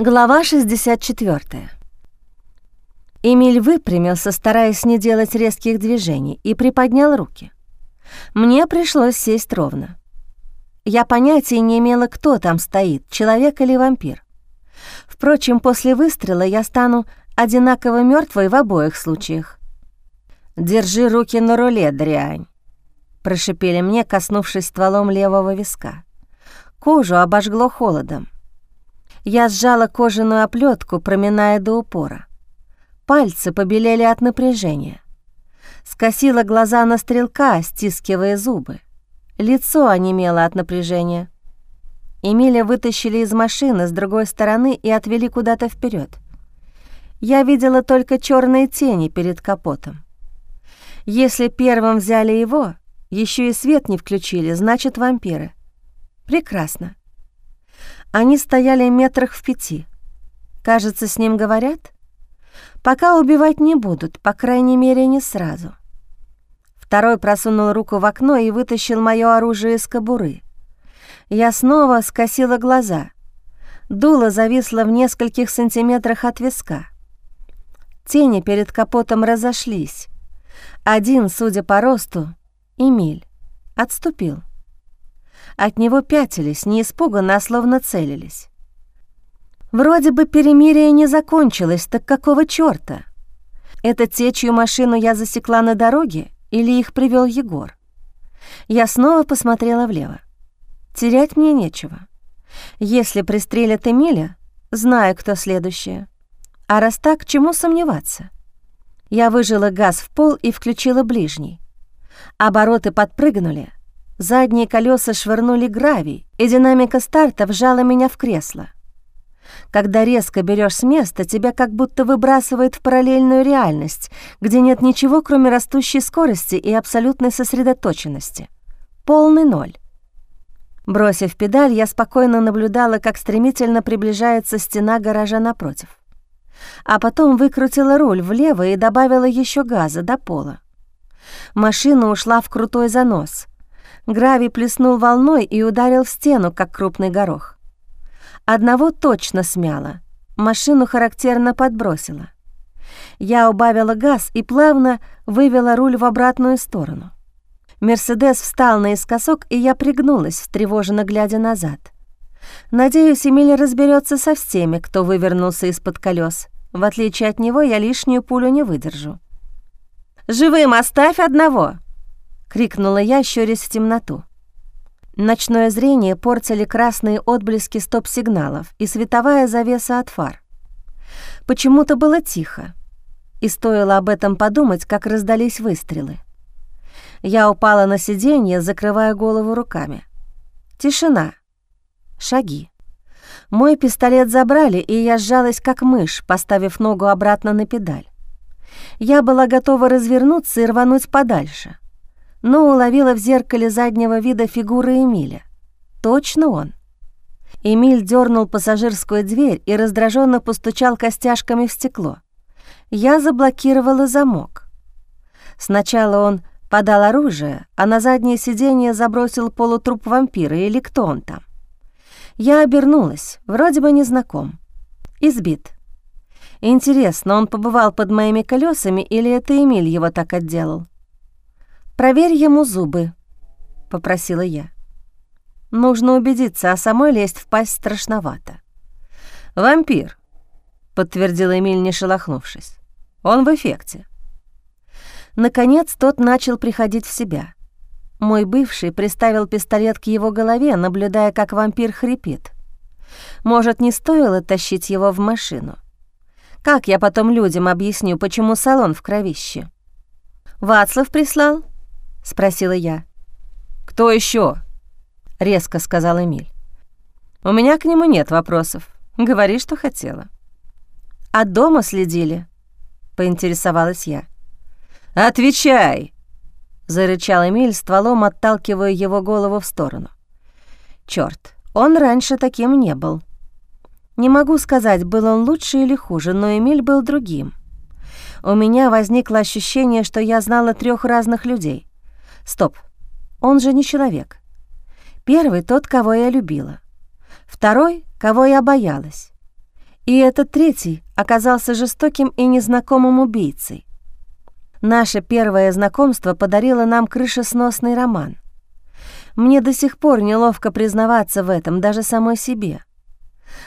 Глава 64. Эмиль выпрямился, стараясь не делать резких движений, и приподнял руки. Мне пришлось сесть ровно. Я понятия не имела, кто там стоит, человек или вампир. Впрочем, после выстрела я стану одинаково мертвой в обоих случаях. «Держи руки на руле, дрянь», — прошипели мне, коснувшись стволом левого виска. Кожу обожгло холодом. Я сжала кожаную оплетку, проминая до упора. Пальцы побелели от напряжения. Скосила глаза на стрелка, стискивая зубы. Лицо онемело от напряжения. Эмиля вытащили из машины с другой стороны и отвели куда-то вперед. Я видела только черные тени перед капотом. Если первым взяли его, еще и свет не включили, значит, вампиры. Прекрасно. Они стояли метрах в пяти. Кажется, с ним говорят? Пока убивать не будут, по крайней мере, не сразу. Второй просунул руку в окно и вытащил мое оружие из кобуры. Я снова скосила глаза. Дуло зависло в нескольких сантиметрах от виска. Тени перед капотом разошлись. Один, судя по росту, Эмиль, отступил. От него пятились, не испуганно, а словно целились. Вроде бы перемирие не закончилось, так какого чёрта? Это те, чью машину я засекла на дороге, или их привёл Егор? Я снова посмотрела влево. Терять мне нечего. Если пристрелят Эмиля, знаю, кто следующее. А раз так, чему сомневаться? Я выжила газ в пол и включила ближний. Обороты подпрыгнули — Задние колеса швырнули гравий, и динамика старта вжала меня в кресло. Когда резко берешь с места, тебя как будто выбрасывает в параллельную реальность, где нет ничего, кроме растущей скорости и абсолютной сосредоточенности. Полный ноль. Бросив педаль, я спокойно наблюдала, как стремительно приближается стена гаража напротив. А потом выкрутила руль влево и добавила еще газа до пола. Машина ушла в крутой занос — Гравий плеснул волной и ударил в стену, как крупный горох. Одного точно смяло, машину характерно подбросило. Я убавила газ и плавно вывела руль в обратную сторону. Мерседес встал наискосок, и я пригнулась, встревоженно глядя назад. Надеюсь, Эмиль разберется со всеми, кто вывернулся из-под колес. В отличие от него, я лишнюю пулю не выдержу. «Живым оставь одного!» — крикнула я, щурясь в темноту. Ночное зрение портили красные отблески стоп-сигналов и световая завеса от фар. Почему-то было тихо, и стоило об этом подумать, как раздались выстрелы. Я упала на сиденье, закрывая голову руками. Тишина. Шаги. Мой пистолет забрали, и я сжалась, как мышь, поставив ногу обратно на педаль. Я была готова развернуться и рвануть подальше — но уловила в зеркале заднего вида фигуры Эмиля. Точно он. Эмиль дернул пассажирскую дверь и раздраженно постучал костяшками в стекло. Я заблокировала замок. Сначала он подал оружие, а на заднее сиденье забросил полутруп вампира или кто он там. Я обернулась, вроде бы незнаком. Избит. Интересно, он побывал под моими колесами или это Эмиль его так отделал? «Проверь ему зубы», — попросила я. Нужно убедиться, а самой лезть в пасть страшновато. «Вампир», — подтвердил Эмиль, не шелохнувшись. «Он в эффекте». Наконец тот начал приходить в себя. Мой бывший приставил пистолет к его голове, наблюдая, как вампир хрипит. Может, не стоило тащить его в машину? Как я потом людям объясню, почему салон в кровище? Вацлав прислал? — спросила я. «Кто еще? резко сказал Эмиль. «У меня к нему нет вопросов. Говори, что хотела». «От дома следили?» — поинтересовалась я. «Отвечай!» — зарычал Эмиль, стволом отталкивая его голову в сторону. Черт, он раньше таким не был. Не могу сказать, был он лучше или хуже, но Эмиль был другим. У меня возникло ощущение, что я знала трех разных людей. Стоп, он же не человек. Первый — тот, кого я любила. Второй — кого я боялась. И этот третий оказался жестоким и незнакомым убийцей. Наше первое знакомство подарило нам крышесносный роман. Мне до сих пор неловко признаваться в этом даже самой себе.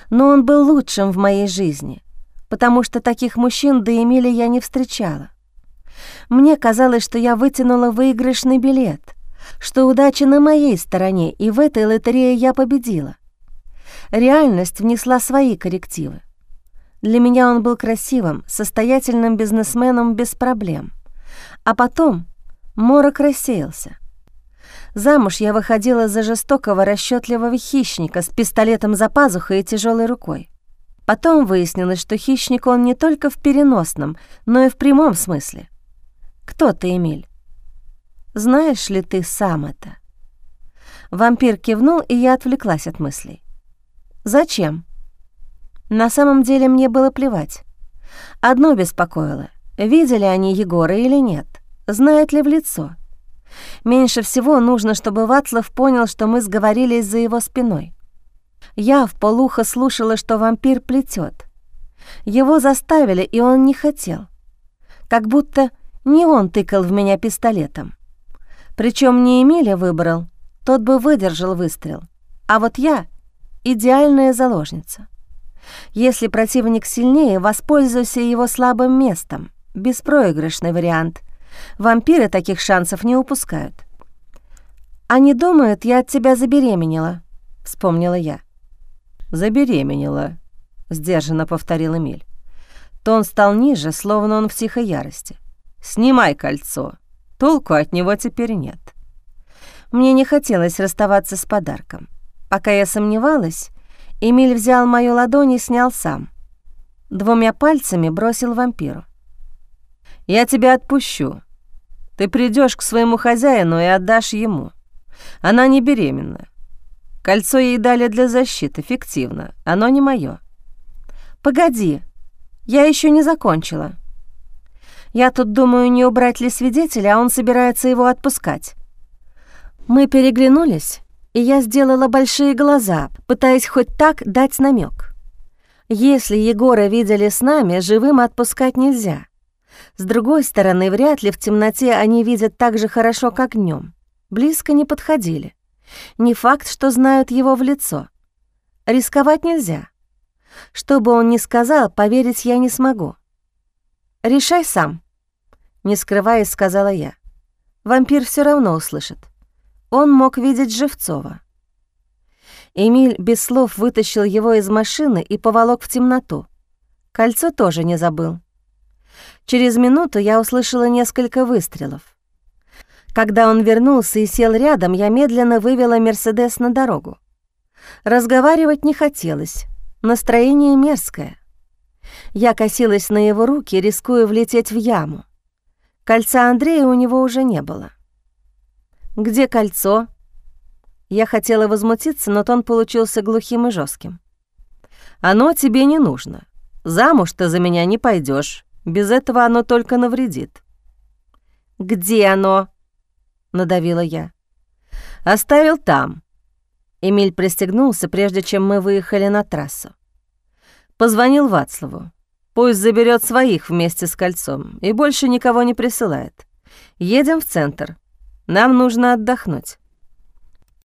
Но он был лучшим в моей жизни, потому что таких мужчин до Эмили я не встречала. Мне казалось, что я вытянула выигрышный билет, что удача на моей стороне, и в этой лотерее я победила. Реальность внесла свои коррективы. Для меня он был красивым, состоятельным бизнесменом без проблем. А потом морок рассеялся. Замуж я выходила за жестокого, расчетливого хищника с пистолетом за пазухой и тяжелой рукой. Потом выяснилось, что хищник он не только в переносном, но и в прямом смысле. Кто ты, Эмиль? Знаешь ли ты сам это? Вампир кивнул, и я отвлеклась от мыслей. Зачем? На самом деле мне было плевать. Одно беспокоило — Видели они Егора или нет? Знают ли в лицо? Меньше всего нужно, чтобы Вацлав понял, что мы сговорились за его спиной. Я в полухо слушала, что вампир плетет. Его заставили, и он не хотел. Как будто не он тыкал в меня пистолетом. Причем не Эмиля выбрал, тот бы выдержал выстрел. А вот я — идеальная заложница. Если противник сильнее, воспользуйся его слабым местом — Беспроигрышный вариант. Вампиры таких шансов не упускают. «Они думают, я от тебя забеременела», — вспомнила я. «Забеременела», — сдержанно повторил Эмиль. Тон стал ниже, словно он в тихой ярости. «Снимай кольцо. Толку от него теперь нет». Мне не хотелось расставаться с подарком. Пока я сомневалась, Эмиль взял мою ладонь и снял сам. Двумя пальцами бросил вампиру. Я тебя отпущу. Ты придешь к своему хозяину и отдашь ему. Она не беременна. Кольцо ей дали для защиты, фиктивно. Оно не мое. Погоди, я еще не закончила. Я тут думаю, не убрать ли свидетеля, а он собирается его отпускать. Мы переглянулись, и я сделала большие глаза, пытаясь хоть так дать намек. Если Егора видели с нами, живым отпускать нельзя. С другой стороны, вряд ли в темноте они видят так же хорошо, как днем. Близко не подходили. Не факт, что знают его в лицо. Рисковать нельзя. Что бы он ни сказал, поверить я не смогу. «Решай сам», — не скрываясь, сказала я. Вампир все равно услышит. Он мог видеть Живцова. Эмиль без слов вытащил его из машины и поволок в темноту. Кольцо тоже не забыл. Через минуту я услышала несколько выстрелов. Когда он вернулся и сел рядом, я медленно вывела «Мерседес» на дорогу. Разговаривать не хотелось, настроение мерзкое. Я косилась на его руки, рискуя влететь в яму. Кольца Андрея у него уже не было. «Где кольцо?» Я хотела возмутиться, но тон получился глухим и жестким. «Оно тебе не нужно. Замуж ты за меня не пойдешь. Без этого оно только навредит». «Где оно?» — надавила я. «Оставил там». Эмиль пристегнулся, прежде чем мы выехали на трассу. Позвонил Вацлаву. Пусть заберет своих вместе с кольцом и больше никого не присылает. Едем в центр. Нам нужно отдохнуть.